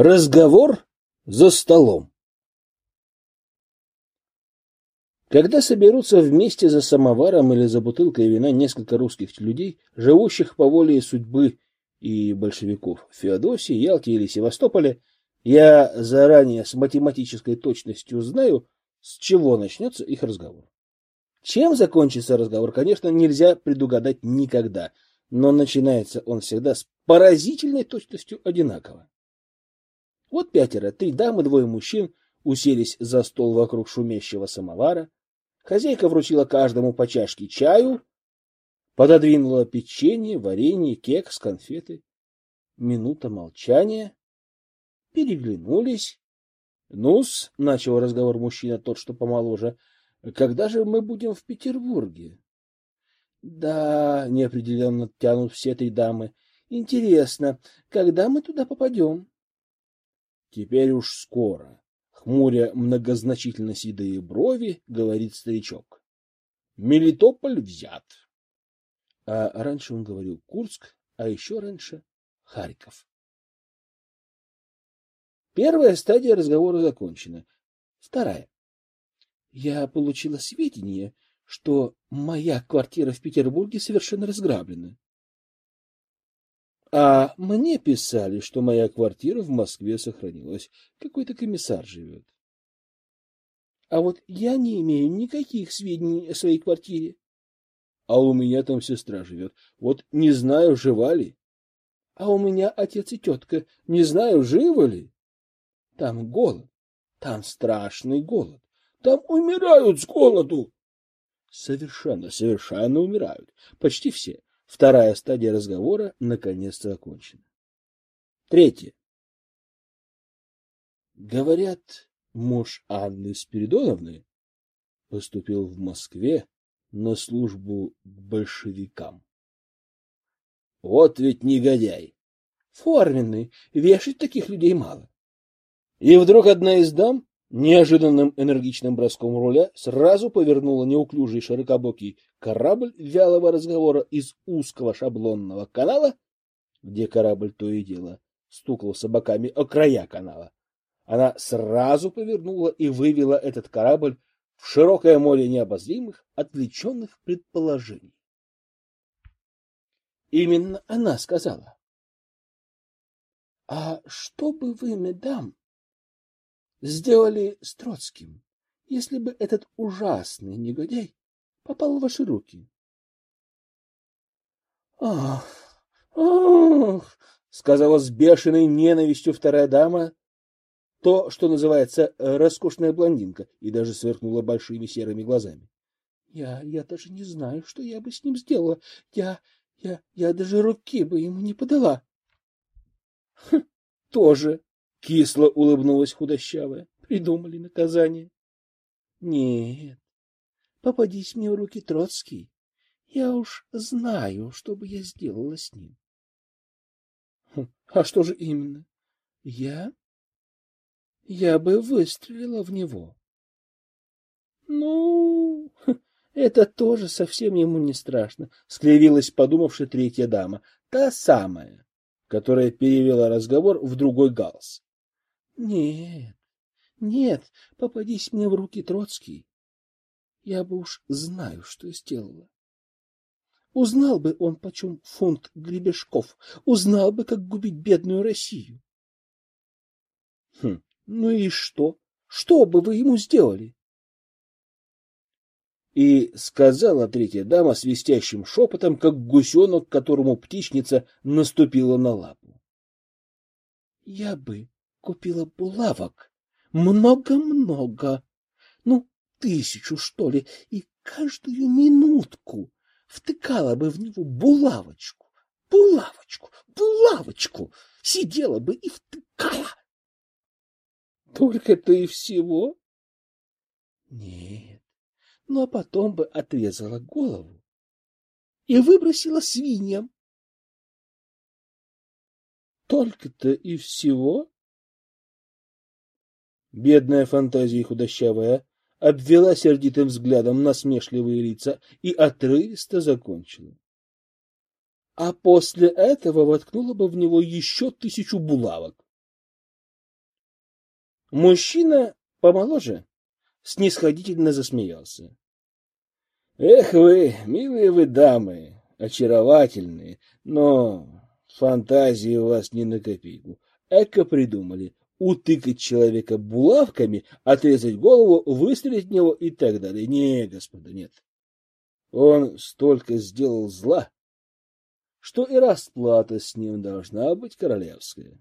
Разговор за столом. Когда соберутся вместе за самоваром или за бутылкой вина несколько русских людей, живущих по воле судьбы и большевиков в Феодосии, Ялте или Севастополе, я заранее с математической точностью знаю, с чего начнется их разговор. Чем закончится разговор, конечно, нельзя предугадать никогда, но начинается он всегда с поразительной точностью одинаково. Вот пятеро, три дамы, двое мужчин уселись за стол вокруг шумящего самовара. Хозяйка вручила каждому по чашке чаю, пододвинула печенье, варенье, кекс, конфеты. Минута молчания. Переглянулись. Ну-с, начал разговор мужчина, тот, что помоложе, когда же мы будем в Петербурге? Да, неопределенно тянут все три дамы. Интересно, когда мы туда попадем? Теперь уж скоро. Хмуря многозначительно седые брови, говорит старичок. Мелитополь взят. А раньше он говорил Курск, а еще раньше Харьков. Первая стадия разговора закончена. Вторая. Я получила сведения, что моя квартира в Петербурге совершенно разграблена. А мне писали, что моя квартира в Москве сохранилась. Какой-то комиссар живет. А вот я не имею никаких сведений о своей квартире. А у меня там сестра живет. Вот не знаю, жива ли. А у меня отец и тетка. Не знаю, живы ли. Там голод. Там страшный голод. Там умирают с голоду. Совершенно, совершенно умирают. Почти все. Вторая стадия разговора наконец-то окончена. Третье. Говорят, муж Анны Спиридоновны поступил в Москве на службу к большевикам. Вот ведь негодяй. Форменный, вешать таких людей мало. И вдруг одна из дам Неожиданным энергичным броском руля сразу повернула неуклюжий широкобокий корабль вялого разговора из узкого шаблонного канала, где корабль то и дело стукал собаками о края канала. Она сразу повернула и вывела этот корабль в широкое море необозримых, отвлеченных предположений. Именно она сказала. — А что бы вы, медам, сделали с Троцким, если бы этот ужасный негодяй попал в ваши руки? Ах, ах, сказала с бешеной ненавистью вторая дама, то, что называется роскошная блондинка, и даже сверкнула большими серыми глазами. Я, я даже не знаю, что я бы с ним сделала. Я, я, я даже руки бы ему не подала. Хм, тоже Кисло улыбнулась худощавая. Придумали наказание. Нет, попадись мне в руки Троцкий. Я уж знаю, что бы я сделала с ним. Хм, а что же именно? Я? Я бы выстрелила в него. Ну, это тоже совсем ему не страшно, скривилась подумавши третья дама, та самая, которая перевела разговор в другой галс. Нет, нет, попадись мне в руки Троцкий. Я бы уж знаю, что сделала. Узнал бы он, почем фунт гребешков, узнал бы, как губить бедную Россию. Хм, ну и что? Что бы вы ему сделали? И сказала третья дама свистящим шепотом, как гусенок, которому птичница наступила на лапу. Я бы купила булавок. Много-много. Ну, тысячу, что ли, и каждую минутку втыкала бы в него булавочку, булавочку, булавочку, сидела бы и втыкала. Только-то и всего? Нет, ну а потом бы отрезала голову и выбросила свиньям. Только-то и всего? Бедная фантазия худощавая обвела сердитым взглядом насмешливые лица и отрывисто закончила. А после этого воткнула бы в него еще тысячу булавок. Мужчина помоложе снисходительно засмеялся. Эх вы, милые вы дамы, очаровательные, но фантазии у вас не на копейку. Эко придумали утыкать человека булавками, отрезать голову, выстрелить в него и так далее. Не, господа, нет. Он столько сделал зла, что и расплата с ним должна быть королевская.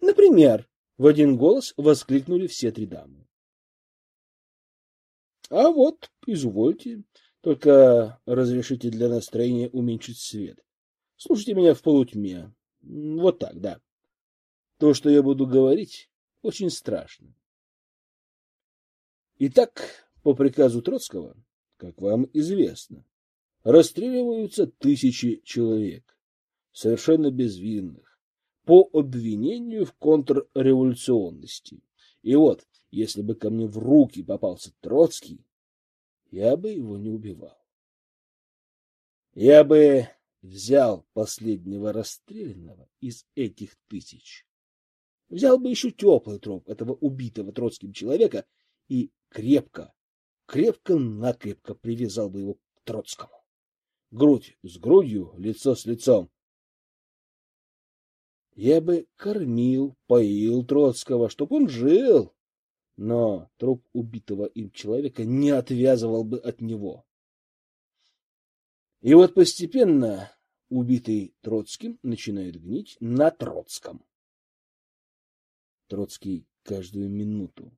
Например, в один голос воскликнули все три дамы. А вот, извольте, только разрешите для настроения уменьшить свет. Слушайте меня в полутьме. Вот так, да. То, что я буду говорить, очень страшно. Итак, по приказу Троцкого, как вам известно, расстреливаются тысячи человек, совершенно безвинных, по обвинению в контрреволюционности. И вот, если бы ко мне в руки попался Троцкий, я бы его не убивал. Я бы взял последнего расстрелянного из этих тысяч, взял бы еще теплый труп этого убитого Троцким человека и крепко, крепко-накрепко привязал бы его к Троцкому. Грудь с грудью, лицо с лицом. Я бы кормил, поил Троцкого, чтоб он жил, но труп убитого им человека не отвязывал бы от него. И вот постепенно убитый Троцким начинает гнить на Троцком. Троцкий каждую минуту,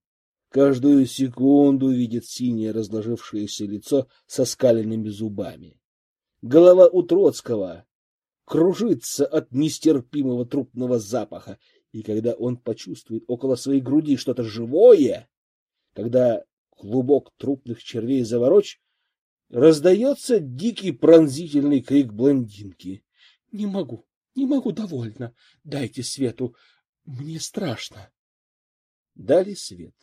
каждую секунду видит синее разложившееся лицо со скаленными зубами. Голова у Троцкого кружится от нестерпимого трупного запаха, и когда он почувствует около своей груди что-то живое, когда клубок трупных червей заворочь, раздается дикий пронзительный крик блондинки. — Не могу, не могу, довольно. Дайте свету. Мне страшно. Дали свет.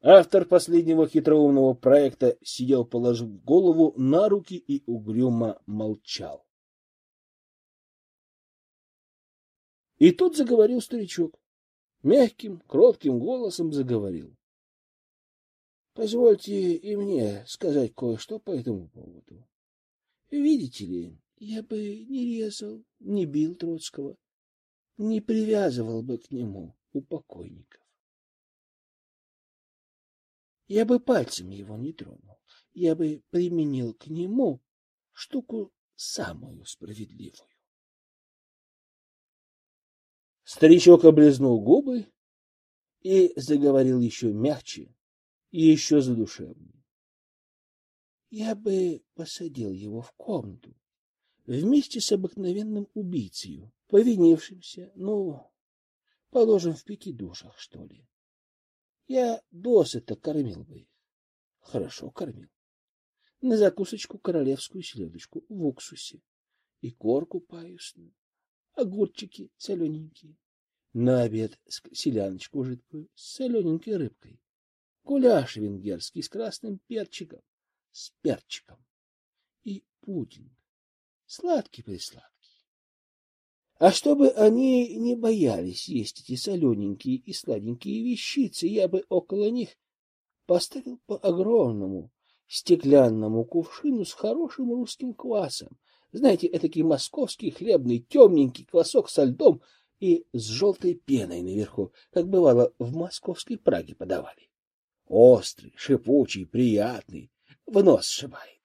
Автор последнего хитроумного проекта сидел, положив голову на руки и угрюмо молчал. И тут заговорил старичок. Мягким, кротким голосом заговорил. — Позвольте и мне сказать кое-что по этому поводу. Видите ли, я бы не резал, не бил Троцкого, не привязывал бы к нему у покойников. Я бы пальцем его не тронул, я бы применил к нему штуку самую справедливую. Старичок облизнул губы и заговорил еще мягче и еще задушевнее. Я бы посадил его в комнату вместе с обыкновенным убийцей, повинившимся, ну, положим, в пяти душах, что ли. Я досыта кормил бы их. Хорошо кормил. На закусочку королевскую селедочку в уксусе и корку паюсную, огурчики солененькие. На обед селяночку жидкую с солененькой рыбкой. Гуляш венгерский с красным перчиком, с перчиком. И пудинг. Сладкий-присладкий. А чтобы они не боялись есть эти солененькие и сладенькие вещицы, я бы около них поставил по огромному стеклянному кувшину с хорошим русским квасом. Знаете, этакий московский хлебный темненький квасок со льдом и с желтой пеной наверху, как бывало в московской Праге подавали. Острый, шипучий, приятный, в нос сшибает.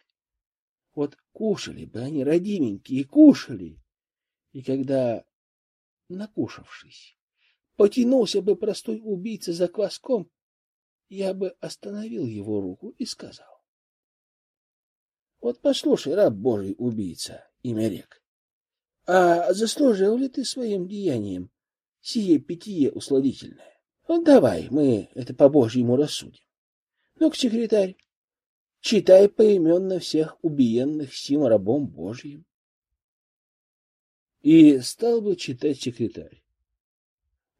Вот кушали бы они, родименькие, кушали. И когда, накушавшись, потянулся бы простой убийца за кваском, я бы остановил его руку и сказал. Вот послушай, раб Божий убийца, имя рек, а заслужил ли ты своим деянием сие питье усладительное? Ну, давай, мы это по-божьему рассудим. Ну-ка, секретарь, читай поименно всех убиенных сим рабом Божьим. И стал бы читать секретарь.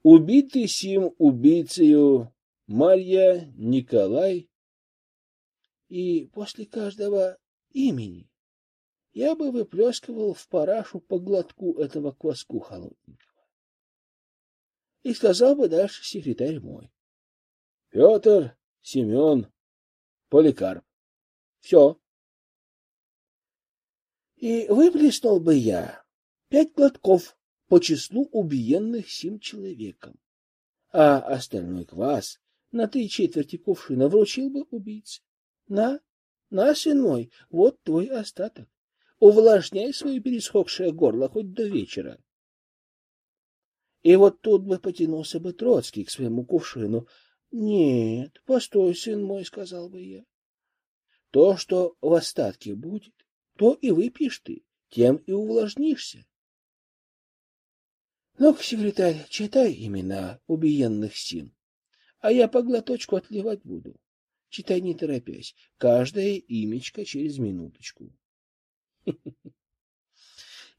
Убитый сим убийцею Марья Николай. И после каждого имени я бы выплескивал в парашу по глотку этого кваску холодненького. И сказал бы дальше секретарь мой. Петр, Семен, Поликарп. Все. И выплеснул бы я пять глотков по числу убиенных сим человеком, а остальной квас на три четверти кувшина вручил бы убийце. На, на, сын мой, вот твой остаток. Увлажняй свое пересохшее горло хоть до вечера. И вот тут бы потянулся бы Троцкий к своему кувшину. Нет, постой, сын мой, сказал бы я. То, что в остатке будет, то и выпьешь ты, тем и увлажнишься. Ну-ка, секретарь, читай имена убиенных сим, а я по глоточку отливать буду. Читай не торопясь, каждое имечко через минуточку.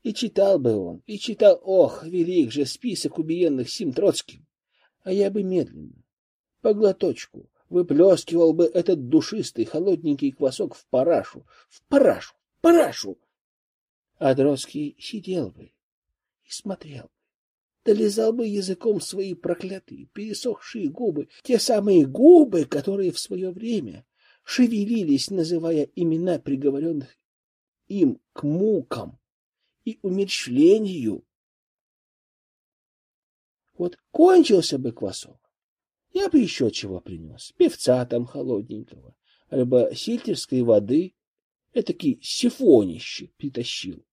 И читал бы он, и читал, ох, велик же список убиенных сим Троцким. А я бы медленно, по глоточку, выплескивал бы этот душистый холодненький квасок в парашу, в парашу, в парашу. А Троцкий сидел бы и смотрел долизал бы языком свои проклятые, пересохшие губы, те самые губы, которые в свое время шевелились, называя имена приговоренных им к мукам и умерщвлению. Вот кончился бы квасок, я бы еще чего принес, певца там холодненького, либо сильтерской воды, этакий сифонище притащил.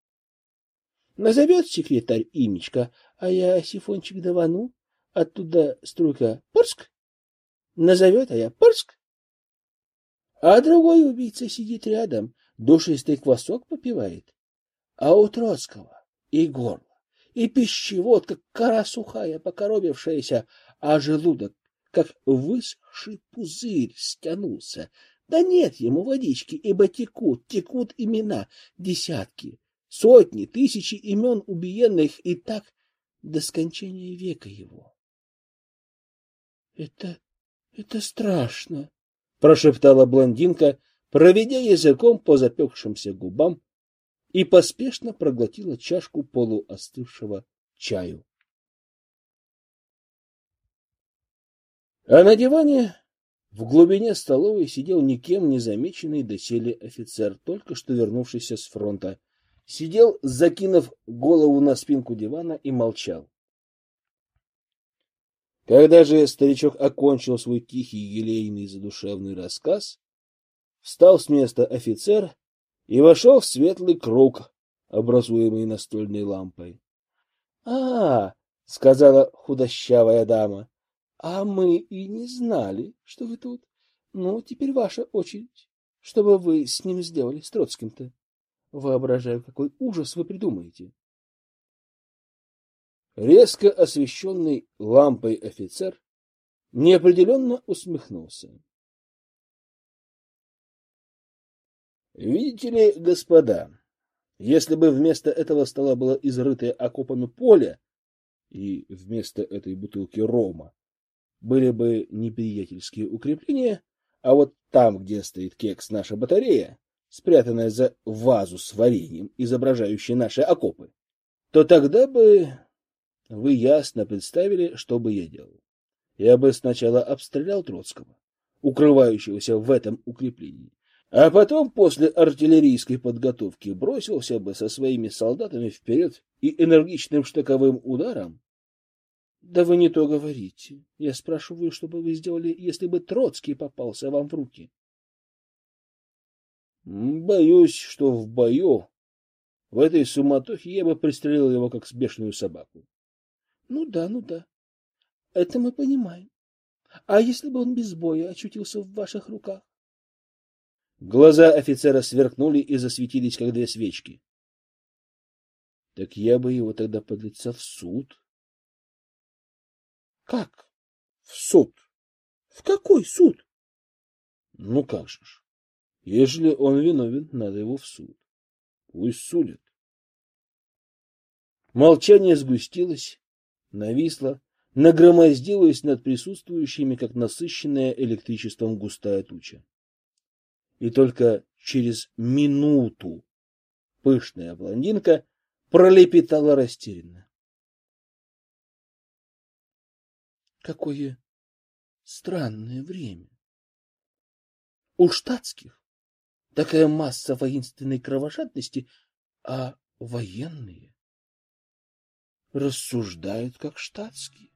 Назовет секретарь имечко, а я сифончик давану, оттуда струйка Порск. Назовет, а я Порск. А другой убийца сидит рядом, душистый квасок попивает. А у Троцкого и горло, и пищевод, как кора сухая, покоробившаяся, а желудок, как высохший пузырь, стянулся. Да нет ему водички, ибо текут, текут имена, десятки, сотни, тысячи имен убиенных, и так до скончания века его. — Это... это страшно, — прошептала блондинка, проведя языком по запекшимся губам, и поспешно проглотила чашку полуостывшего чаю. А на диване в глубине столовой сидел никем не замеченный доселе офицер, только что вернувшийся с фронта сидел, закинув голову на спинку дивана и молчал. Когда же старичок окончил свой тихий, елейный, задушевный рассказ, встал с места офицер и вошел в светлый круг, образуемый настольной лампой. — А, — сказала худощавая дама, — а мы и не знали, что вы тут. Ну, теперь ваша очередь. Что бы вы с ним сделали, с Троцким-то? Воображаю, какой ужас вы придумаете. Резко освещенный лампой офицер неопределенно усмехнулся. Видите ли, господа, если бы вместо этого стола было изрытое окопами поле, и вместо этой бутылки рома были бы неприятельские укрепления, а вот там, где стоит кекс наша батарея, спрятанная за вазу с вареньем, изображающей наши окопы, то тогда бы вы ясно представили, что бы я делал. Я бы сначала обстрелял Троцкого, укрывающегося в этом укреплении, а потом после артиллерийской подготовки бросился бы со своими солдатами вперед и энергичным штыковым ударом. Да вы не то говорите. Я спрашиваю, что бы вы сделали, если бы Троцкий попался вам в руки? Боюсь, что в бою, в этой суматохе, я бы пристрелил его, как бешеную собаку. Ну да, ну да. Это мы понимаем. А если бы он без боя очутился в ваших руках? Глаза офицера сверкнули и засветились, как две свечки. Так я бы его тогда подлетел в суд. Как? В суд? В какой суд? Ну как же ж. Ежели он виновен, надо его в суд. Пусть судят. Молчание сгустилось, нависло, нагромоздилось над присутствующими, как насыщенная электричеством густая туча. И только через минуту пышная блондинка пролепетала растерянно. Какое странное время. У штатских такая масса воинственной кровожадности, а военные рассуждают как штатские.